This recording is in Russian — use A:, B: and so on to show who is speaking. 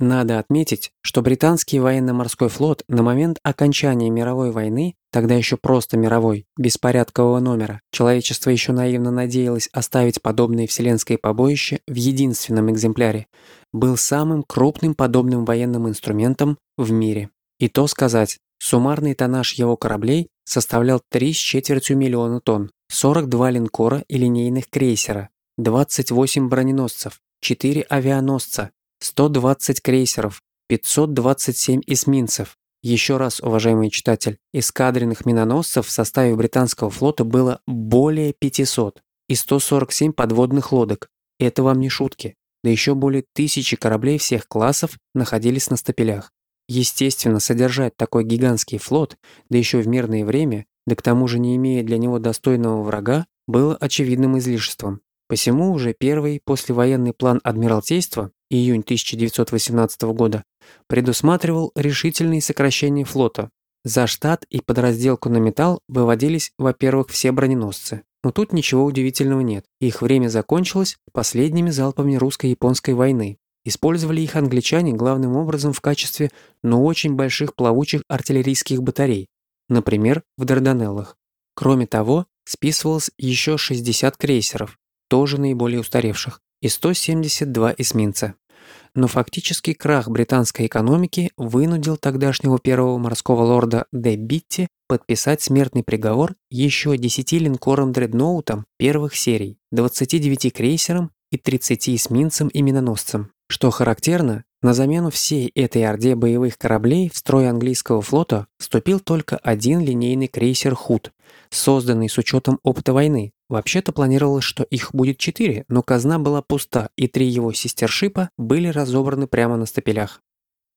A: Надо отметить, что британский военно-морской флот на момент окончания мировой войны, тогда еще просто мировой, беспорядкового номера, человечество еще наивно надеялось оставить подобное вселенское побоище в единственном экземпляре, был самым крупным подобным военным инструментом в мире. И то сказать, суммарный тоннаж его кораблей составлял 3 с четвертью миллиона тонн, 42 линкора и линейных крейсера, 28 броненосцев, 4 авианосца, 120 крейсеров, 527 эсминцев. Еще раз, уважаемый читатель, эскадренных миноносцев в составе британского флота было более 500 и 147 подводных лодок. Это вам не шутки. Да еще более тысячи кораблей всех классов находились на стапелях. Естественно, содержать такой гигантский флот, да еще в мирное время, да к тому же не имея для него достойного врага, было очевидным излишеством. Посему уже первый послевоенный план Адмиралтейства июнь 1918 года, предусматривал решительные сокращения флота. За штат и подразделку на металл выводились, во-первых, все броненосцы. Но тут ничего удивительного нет. Их время закончилось последними залпами русско-японской войны. Использовали их англичане главным образом в качестве, но очень больших плавучих артиллерийских батарей, например, в Дарданеллах. Кроме того, списывалось еще 60 крейсеров, тоже наиболее устаревших, и 172 эсминца. Но фактический крах британской экономики вынудил тогдашнего первого морского лорда Де Битти подписать смертный приговор еще 10 линкорам-дредноутам первых серий, 29 крейсерам и 30 эсминцам и миноносцам. Что характерно, на замену всей этой орде боевых кораблей в строй английского флота вступил только один линейный крейсер «Худ», созданный с учетом опыта войны. Вообще-то планировалось, что их будет четыре, но казна была пуста, и три его сестершипа были разобраны прямо на стапелях.